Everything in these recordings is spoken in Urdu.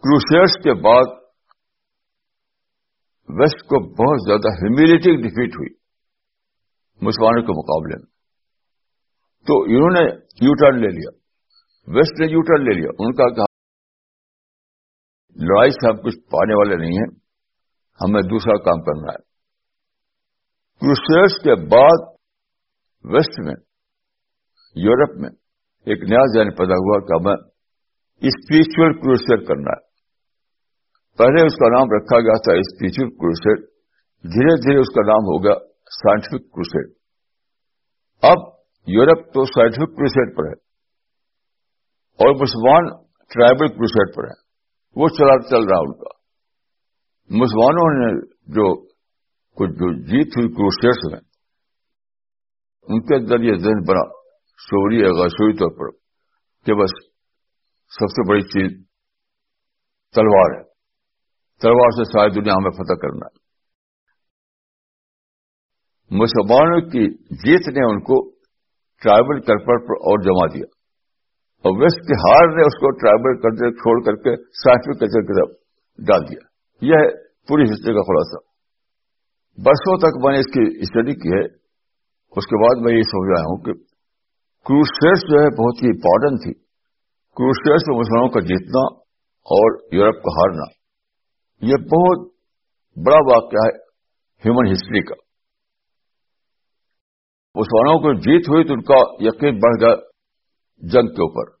کروشیئرس کے بعد ویسٹ کو بہت زیادہ ہیومیلٹی ڈیفیٹ ہوئی مسلمانوں کے مقابلے میں۔ تو انہوں نے یو ٹرن لے لیا۔ ویسٹ نے یو ٹرن لے لیا۔ ان کا کہا لڑائی سے ہم کچھ پانے والے نہیں ہیں ہمیں دوسرا کام کرنا ہے۔ کروسیئرس کے بعد ویسٹ میں، یورپ میں ایک نیا ذہن پیدا ہوا کہ ہمیں اسپرچل کروسیئر کرنا ہے۔ پہلے اس کا نام رکھا گیا تھا اسپرچل کروسیڈ، دھیرے دھیرے اس کا نام ہوگا سائنٹفک کروسیڈ۔ اب یورپ تو سائنٹفک کروسیڈ پر ہے اور مسلمان ٹرائبل کروسیڈ پر ہے۔ وہ چلا چل رہا ان کا۔ مسلمانوں نے جو کچھ جو جیت ہوئی کروسیڈس میں، ان کے اندر یہ ذہن بنا شوری ہے غشوری طور پر کہ بس سب سے بڑی چیز تلوار ہے۔ تلوار سے ساری دنیا ہمیں فتح کرنا ہے۔ مسلمانوں کی جیت نے ان کو ٹرائبل کلپر پر اور جما دیا۔ اور ویسٹ کے ہار نے اس کو ٹرائبل کلچر چھوڑ کر کے سائنٹفک کلچر کی طرف ڈال دیا۔ یہ ہے پوری ہسٹری کا خلاصہ۔ برسوں تک میں نے اس کی اسٹڈی کی ہے۔ اس کے بعد میں یہ سمجھ رہا ہوں کہ کروسیئرس جو ہے بہت ہی امپورٹنٹ تھی۔ کروسیئرس میں مسلمانوں کا جیتنا اور یورپ کا ہارنا۔ یہ بہت بڑا واقعہ ہے ہیومن ہسٹری کا۔ مسلمانوں کو جیت ہوئی تو ان کا یقین بڑھ گیا جنگ کے اوپر۔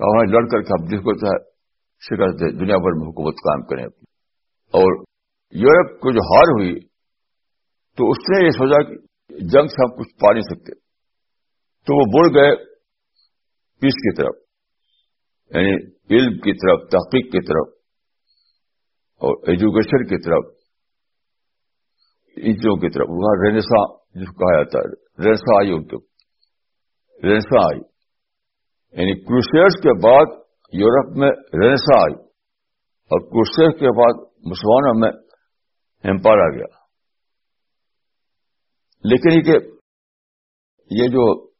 وہاں لڑ کر کے ہم جس کو چاہے شکست دے، دنیا بھر میں حکومت قائم کریں اپنی۔ اور یورپ کو جو ہار ہوئی، تو اس نے یہ سوچا کہ جنگ سے ہم کچھ پا نہیں سکتے۔ تو وہ بڑھ گئے پیس کی طرف یعنی علم کی طرف، تحقیق کی طرف۔ اور ایجوکیشن کی طرف ان چیزوں کی طرف، وہاں رینسا جس کو کہا جاتا ہے رینسا آئی ان کے رینسا آئی یعنی کروسیئرس کے بعد یورپ میں رینسا آئی اور کروسیئر کے بعد مسلمانوں میں امپائر آ گیا۔ لیکن یہ کہ یہ جو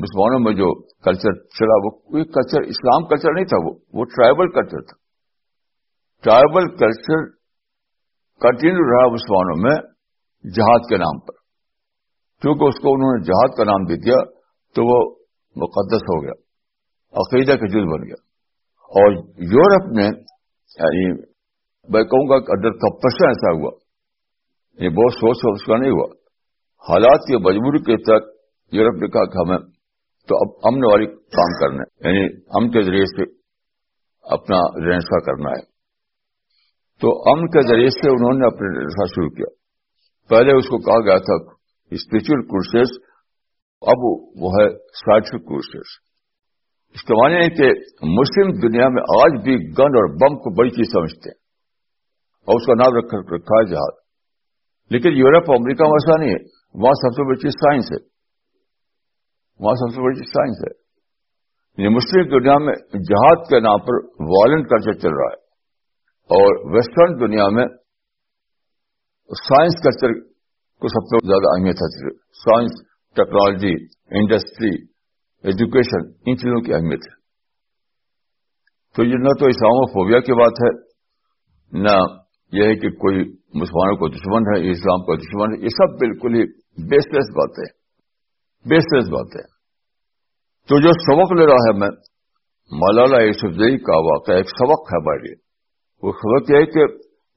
مسلمانوں میں جو کلچر چلا، وہ کوئی کلچر اسلام کلچر نہیں تھا، وہ وہ ٹرائبل کلچر تھا۔ ٹرائبل کلچر کنٹینیو رہا مسلمانوں میں جہاد کے نام پر۔ کیونکہ اس کو انہوں نے جہاد کا نام دے دیا تو وہ مقدس ہو گیا، عقیدہ کا جز بن گیا۔ اور یورپ میں یعنی میں کہوں گا کہ ادر پرسن ایسا ہوا، یہ بہت سوچ سوچ اس کا نہیں ہوا۔ حالات کی مجبوری کے تحت یورپ نے کہا کہ ہمیں تو اب امن والی کام کرنا ہے یعنی امن کے ذریعے سے اپنا رینسا کرنا ہے۔ تو امن کے ذریعے سے انہوں نے اپنا رینسا شروع کیا۔ پہلے اس کو کہا گیا تھا اسپرچل کورسز، اب وہ ہے سائنٹفک کورسز۔ اس کے معنی ہے کہ مسلم دنیا میں آج بھی گن اور بم کو بڑی چیز سمجھتے ہیں۔ اور اس کا نام رکھ رکھا ہے جہاز لیکن یورپ اور امریکہ میں ایسا نہیں ہے۔ وہاں سب سے بڑی چیز سائنس ہے۔ وہاں سب سے بڑی چیز سائنس ہے۔ یہ مسلم دنیا میں جہاد کے نام پر وائلنٹ کلچر چل رہا ہے۔ اور ویسٹرن دنیا میں سائنس کلچر کو سب سے زیادہ اہمیت ہے۔ سائنس ٹیکنالوجی انڈسٹری ایجوکیشن ان چیزوں کی اہمیت ہے۔ تو یہ نہ تو اسلام فوبیا کی بات ہے، نہ یہ ہے کہ کوئی مسلمانوں کو دشمن ہے، اسلام کا دشمن ہے، یہ سب بالکل ہی بیس لیس بات ہے۔ بیس لیس بات ہے۔ تو جو سبق لے رہا ہے میں، مولانا یوسف زئی کا واقعہ ایک سبق ہے ہمارے لیے وہ سبق یہ ہے کہ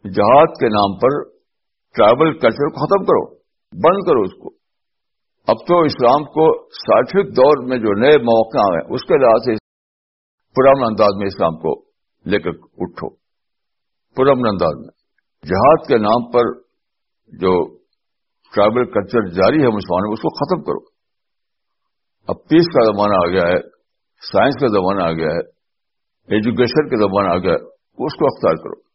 جہاد کے نام پر ٹرائبل کلچر کو ختم کرو، بند کرو اس کو۔ اب تو اسلام کو سائنٹفک دور میں جو نئے مواقع ہیں، اس کے لحاظ سے پرامن انداز میں اسلام کو لے کر اٹھو۔ پرامن انداز میں۔ جہاد کے نام پر جو ٹرائبل کلچر جاری ہے مسلمانوں اس کو ختم کرو۔ اب پیس کا زمانہ آ گیا ہے، سائنس کا زمانہ آ گیا ہے، ایجوکیشن کا زمانہ آ گیا ہے۔ اس کو اختیار کرو۔